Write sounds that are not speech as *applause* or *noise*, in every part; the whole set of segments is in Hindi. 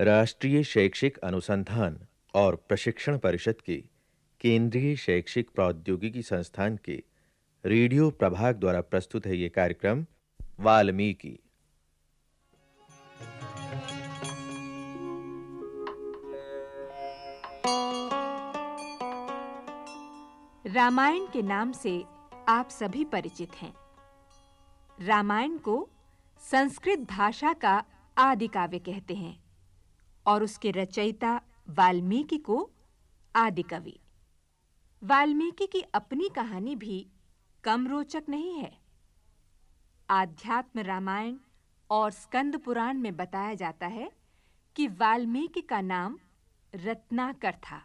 राष्ट्रीय शैक्षिक अनुसंधान और प्रशिक्षण परिषद के केंद्रीय शैक्षिक प्रौद्योगिकी संस्थान के रेडियो प्रभाग द्वारा प्रस्तुत है यह कार्यक्रम वाल्मीकि। रामायण के नाम से आप सभी परिचित हैं। रामायण को संस्कृत भाषा का आदि काव्य कहते हैं। और उसके रचयिता वाल्मीकि को आदि कवि। वाल्मीकि की अपनी कहानी भी कम रोचक नहीं है। आध्यात्म रामायण और स्कंद पुराण में बताया जाता है कि वाल्मीकि का नाम रत्नाकर था।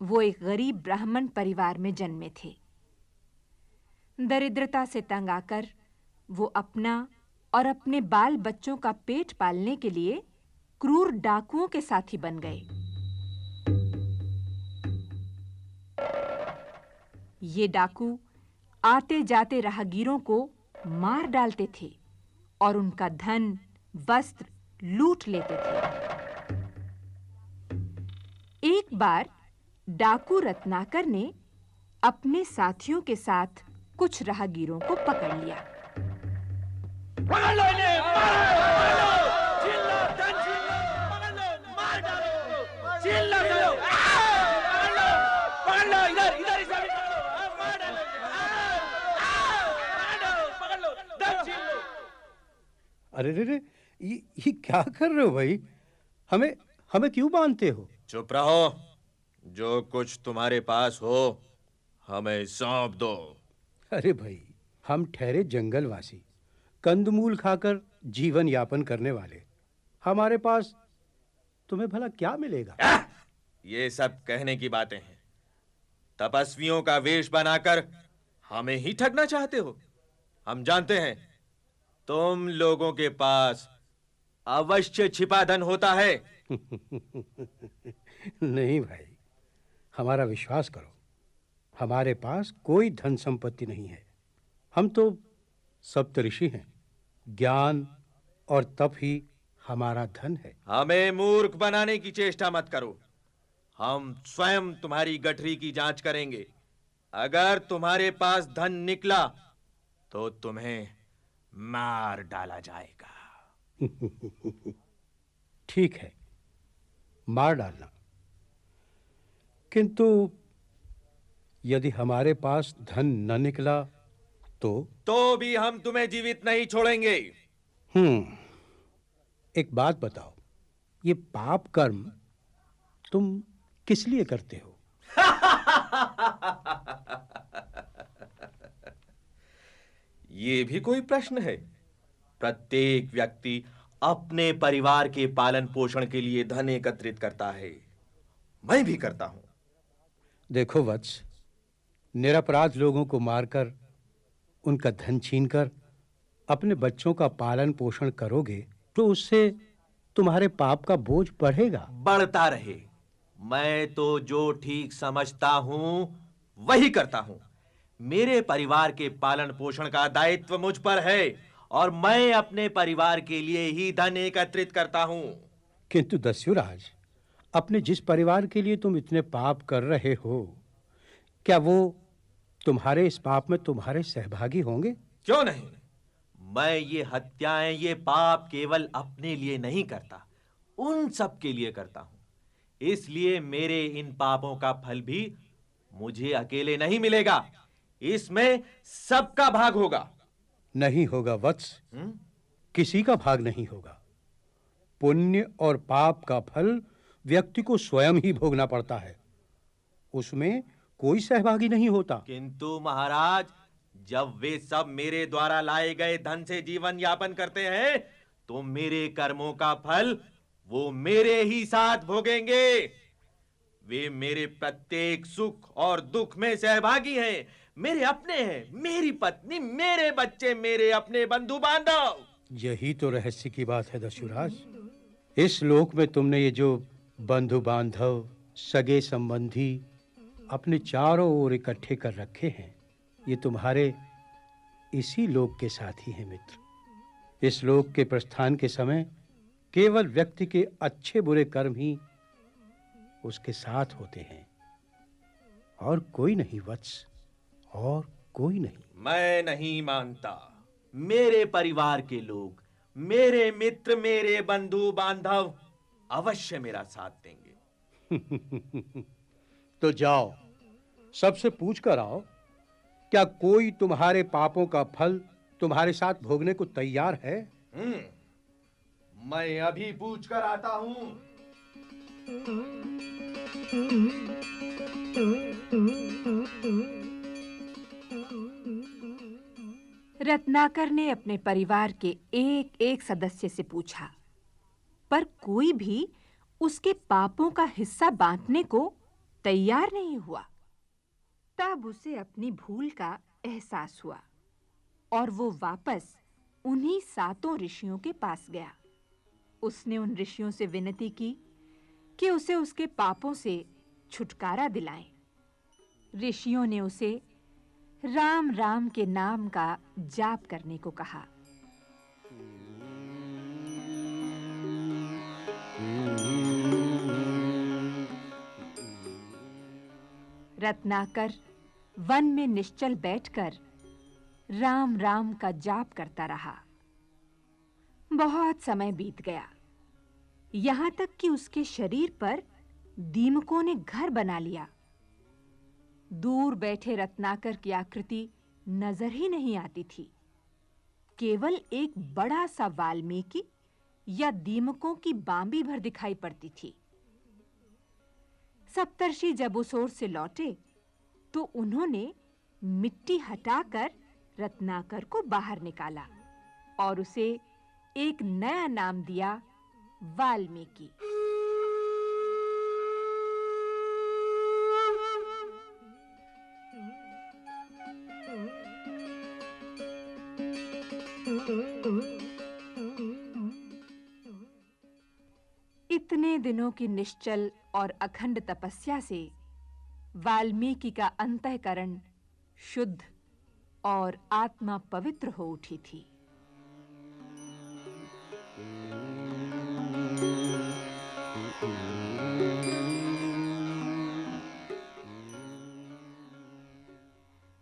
वो एक गरीब ब्राह्मण परिवार में जन्मे थे। दरिद्रता से तंग आकर वो अपना और अपने बाल बच्चों का पेट पालने के लिए क्रूर डाकुओं के साथी बन गए। ये डाकू आते जाते राहगीरों को मार डालते थे और उनका धन, वस्त्र लूट लेते थे। एक बार डाकू रत्नाकर ने अपने साथियों के साथ कुछ राहगीरों को पकड़ लिया। पकड़ लो इन्हें अरे रे रे ये ये क्या कर रहे हो भाई? हमें हमें क्यों बांधते हो? चुप रहो। जो कुछ तुम्हारे पास हो हमें सौंप दो। अरे भाई हम ठहरे जंगलवासी कंदमूल खाकर जीवन यापन करने वाले। हमारे पास तुम्हें भला क्या मिलेगा? आह! ये सब कहने की बातें हैं। तपस्वियों का वेश बनाकर हमें ही ठगना चाहते हो। हम जानते हैं तुम लोगों के पास अवश्य छिपा धन होता है। *laughs* नहीं भाई हमारा विश्वास करो हमारे पास कोई धन संपत्ति नहीं है। हम तो सप्तऋषि हैं ज्ञान और तप ही हमारा धन है। हमें मूर्ख बनाने की चेष्टा मत करो। हम स्वयं तुम्हारी गठरी की जाँच करेंगे। अगर तुम्हारे पास धन निकला तो तुम्हें मार डाला जाएगा। *laughs* ठीक है मार डालना। किंतु यदि हमारे पास धन न निकला तो? तो भी हम तुम्हें जीवित नहीं छोड़ेंगे। हम्म एक बात बताओ ये पाप कर्म तुम किस लिए करते हो? *laughs* ये भी कोई प्रश्न है। प्रत्येक व्यक्ति अपने परिवार के पालन पोषण के लिए धन एकत्रित करता है। मैं भी करता हूँ। देखो वत्स निरपराध लोगों को मारकर उनका धन छीनकर अपने बच्चों का पालन पोषण करोगे तो उससे तुम्हारे पाप का बोझ बढ़ेगा। बढ़ता रहे। मैं तो जो ठीक समझता हूँ वही करता हूँ। मेरे परिवार के पालन पोषण का दायित्व मुझ पर है और मैं अपने परिवार के लिए ही धन एकत्रित करता हूँ। किंतु दस्युराज अपने जिस परिवार के लिए तुम इतने पाप कर रहे हो क्या वो तुम्हारे इस पाप में तुम्हारे सहभागी होंगे? क्यों नहीं? मैं ये हत्याएँ ये पाप केवल अपने लिए नहीं करता उन सब के लिए करता हूँ। इसलिए मेरे इन पापों का फल भी मुझे अकेले नहीं मिलेगा। इसमें सबका भाग होगा। नहीं होगा वत्स। हम्म? किसी का भाग नहीं होगा। पुण्य और पाप का फल व्यक्ति को स्वयं ही भोगना पड़ता है। उसमें कोई सहभागी नहीं होता। किंतु महाराज जब वे सब मेरे द्वारा लाए गए धन से जीवन यापन करते हैं तो मेरे कर्मों का फल वो मेरे ही साथ भोगेंगे। वे मेरे प्रत्येक सुख और दुख में सहभागी हैं। मेरे अपने हैं, मेरी पत्नी, मेरे बच्चे, मेरे अपने बंधु बांधव। यही तो रहस्य की बात है दस्युराज इस लोक में तुमने ये जो बंधु बांधव, सगे संबंधी अपने चारों ओर इकट्ठे कर रखे हैं, ये तुम्हारे इसी लोक के साथी हैं, मित्र। इस लोक के प्रस्थान के समय केवल व्यक्ति के अच्छे बुरे कर्म ही उसके साथ होते हैं, और कोई नहीं, वत्स। और कोई नहीं। मैं नहीं मानता। मेरे परिवार के लोग मेरे मित्र मेरे बंधु बांधव अवश्य मेरा साथ देंगे। *laughs* तो जाओ सबसे पूछ कर आओ क्या कोई तुम्हारे पापों का फल तुम्हारे साथ भोगने को तैयार है? हम्म, मैं अभी पूछ कर आता हूँ। *laughs* रत्नाकर ने अपने परिवार के एक-एक सदस्य से पूछा, पर कोई भी उसके पापों का हिस्सा बांटने को तैयार नहीं हुआ? तब उसे अपनी भूल का एहसास हुआ और वो वापस उन्हीं सातों ऋषियों के पास गया। उसने उन ऋषियों से विनती की कि उसे उसके पापों से छुटकारा दिलाएँ। ऋषियों ने उसे राम राम के नाम का जाप करने को कहा। रत्नाकर, वन में निश्चल बैठकर राम राम का जाप करता रहा। बहुत समय बीत गया। यहाँ तक कि उसके शरीर पर दीमकों ने घर बना लिया। दूर बैठे रत्नाकर की आकृति नज़र ही नहीं आती थी। केवल एक बड़ा सा वाल्मीकि या दीमकों की बांबी भर दिखाई पड़ती थी। सप्तर्षि जब उस ओर से लौटे तो उन्होंने मिट्टी हटाकर रत्नाकर को बाहर निकाला और उसे एक नया नाम दिया वाल्मीकि। इतने दिनों की निश्चल और अखंड तपस्या से वाल्मीकि का अंतःकरण शुद्ध और आत्मा पवित्र हो उठी थी।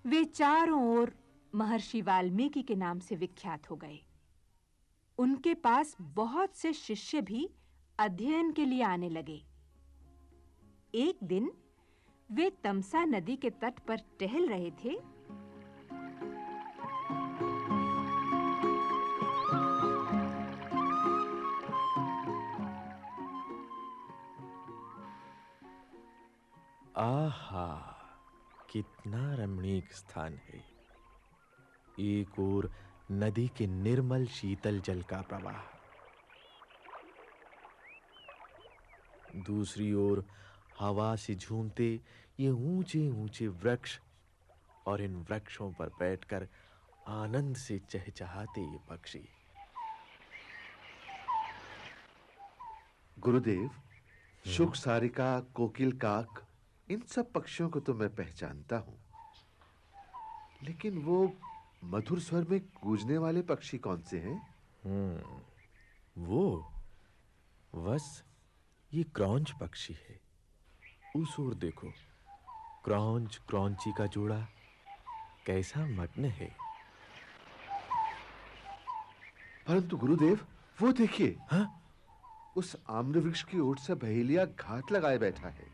वे चारों ओर महर्षि वाल्मीकि के नाम से विख्यात हो गए। उनके पास बहुत से शिष्य भी अध्ययन के लिए आने लगे। एक दिन वे तमसा नदी के तट पर टहल रहे थे। आहा, कितना रमणीक स्थान है। एक ओर नदी के निर्मल शीतल जल का प्रवाह दूसरी ओर हवा से झूमते ये ऊंचे-ऊंचे वृक्ष और इन वृक्षों पर बैठकर आनंद से चहचहाते ये पक्षी। गुरुदेव शुक सारिका कोकिल काक इन सब पक्षियों को तो मैं पहचानता हूँ। लेकिन वो मधुर स्वर में गूंजने वाले पक्षी कौन से हैं? हम्म वो बस ये क्रॉंच पक्षी है। उस ओर देखो क्रॉंच क्रॉंची का जोड़ा कैसा मग्न है। परंतु गुरुदेव वो देखिए। हाँ? उस आम्र वृक्ष की ओर से बहेलिया घात लगाए बैठा है।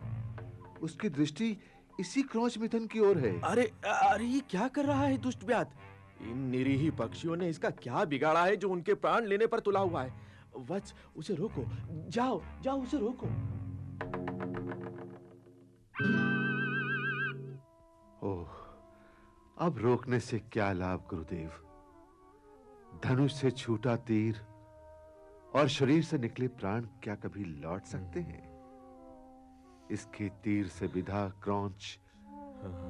उसकी दृष्टि इसी क्रॉच मिथुन की ओर है। अरे अरे ये क्या कर रहा है दुष्ट व्यात इन निरीही पक्षियों ने इसका क्या बिगाड़ा है जो उनके प्राण लेने पर तुला हुआ है? वत्स, उसे रोको। जाओ जाओ, उसे रोको। ओह, अब रोकने से क्या लाभ, गुरुदेव? धनुष से छूटा तीर और शरीर से निकले प्राण क्या कभी लौट सकते हैं? इसके तीर से विधा, क्रौंच,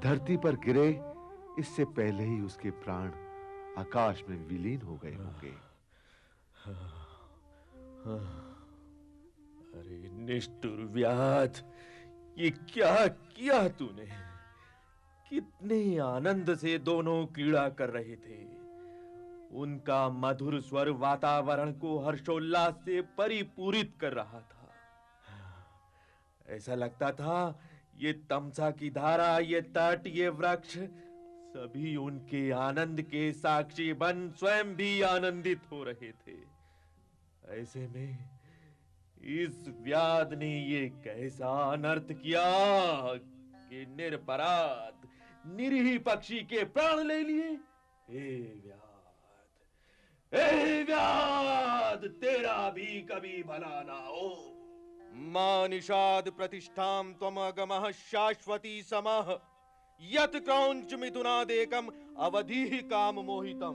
धरती पर गिरे इससे पहले ही उसके प्राण आकाश में विलीन हो गए होंगे। अरे निष्ठुर व्याध, ये क्या किया तूने? कितने आनंद से दोनों क्रीड़ा कर रहे थे। उनका मधुर स्वर वातावरण को हर्षोल्लास से परिपूरित कर रहा था। ऐसा लगता था, ये तमसा की धारा, ये तट ये वृक्ष सभी उनके आनंद के साक्षी बन स्वयं भी आनंदित हो रहे थे। ऐसे में इस व्याध ने ये कैसा अनर्थ किया कि निरपराध, निरीह पक्षी के प्राण ले लिए? हे व्याध हे व्याध, तेरा भी कभी भला ना हो। माँ निषाद प्रतिष्ठाम त्वमगमः शाश्वती समः। यत क्रौंच मिथुनादेकम अवधि ही काम मोहितम।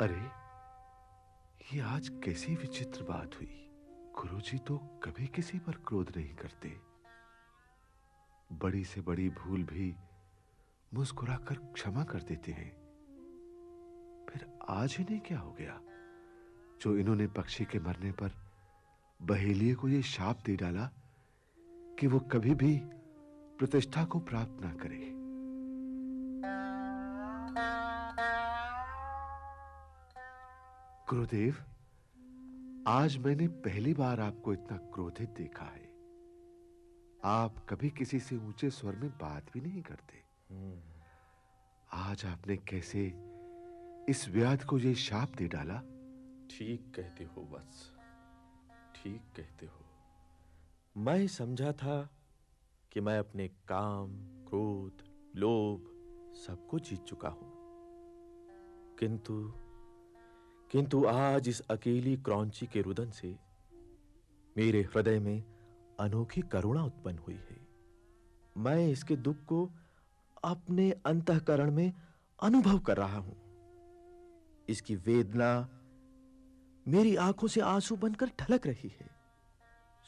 अरे, ये आज कैसी विचित्र बात हुई? गुरुजी तो कभी किसी पर क्रोध नहीं करते। बड़ी से बड़ी भूल भी मुस्कुराकर क्षमा कर देते हैं। फिर आज इन्हें क्या हो गया? जो इन्होंने पक्षी के मरने पर बहेलिए को यह शाप दे डाला कि वो कभी भी प्रतिष्ठा को प्राप्त ना करे। गुरुदेव, आज मैंने पहली बार आपको इतना क्रोधित देखा है। आप कभी किसी से ऊँचे स्वर में बात भी नहीं करते। आज आपने कैसे इस व्याध को यह शाप दे डाला? ठीक कहते हो वत्स ठीक कहते हो। मैं समझा था कि मैं अपने काम, क्रोध, लोभ सबको जीत चुका हूँ। किंतु किंतु आज इस अकेली क्रौंची के रुदन से मेरे हृदय में अनोखी करुणा उत्पन्न हुई है। मैं इसके दुख को अपने अंतःकरण में अनुभव कर रहा हूँ। इसकी वेदना मेरी आँखों से आँसू बनकर ढलक रही है।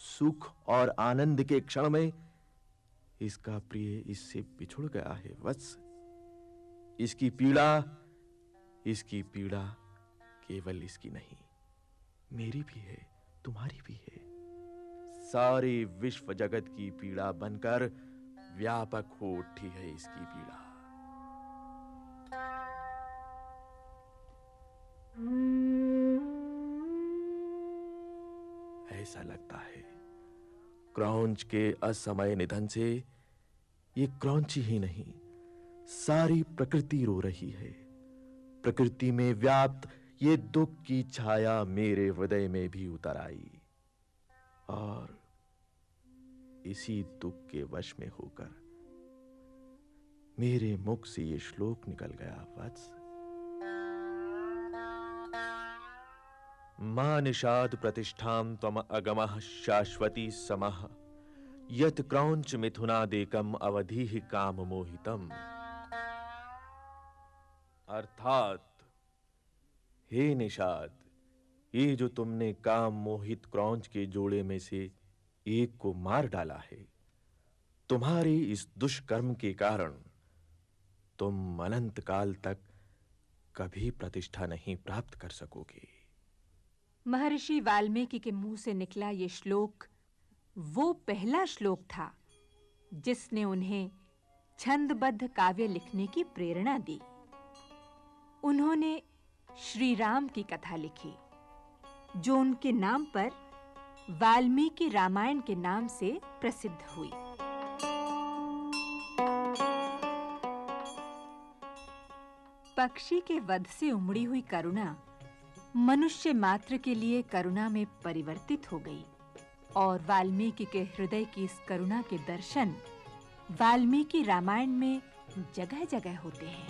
सुख और आनंद के क्षण में इसका प्रिय इससे बिछुड़ गया है वत्स इसकी पीड़ा इसकी पीड़ा केवल इसकी नहीं, मेरी भी है, तुम्हारी भी है। सारे विश्व जगत की पीड़ा बनकर व्यापक हो उठी है इसकी पीड़ा। ऐसा लगता है। क्रौंच के असमय निधन से ये क्रौंची ही नहीं, सारी प्रकृति रो रही है। प्रकृति में व्याप्त ये दुख की छाया मेरे हृदय में भी उतर आई और इसी दुख के वश में होकर मेरे मुख से ये श्लोक निकल गया, वत्स। माँ निषाद प्रतिष्ठाम त्वम अगमः शाश्वती समः। यत क्रौंच मिथुनादेकम अवधि काम मोहितम अर्थात, हे निषाद, ये जो तुमने काम मोहित क्रौंच के जोड़े में से एक को मार डाला है, तुम्हारे इस दुष्कर्म के कारण तुम अनंत काल तक कभी प्रतिष्ठा नहीं प्राप्त कर सकोगे। महर्षि वाल्मीकि के मुँह से निकला ये श्लोक, वो पहला श्लोक था जिसने उन्हें छंदबद्ध काव्य लिखने की प्रेरणा दी। उन्होंने श्री राम की कथा लिखी, जो उनके नाम पर वाल्मीकि रामायण के नाम से प्रसिद्ध हुई। पक्षी के वध से उमड़ी हुई करुणा मनुष्य मात्र के लिए करुणा में परिवर्तित हो गई और वाल्मीकि के हृदय की इस करुणा के दर्शन वाल्मीकि रामायण में जगह-जगह होते हैं।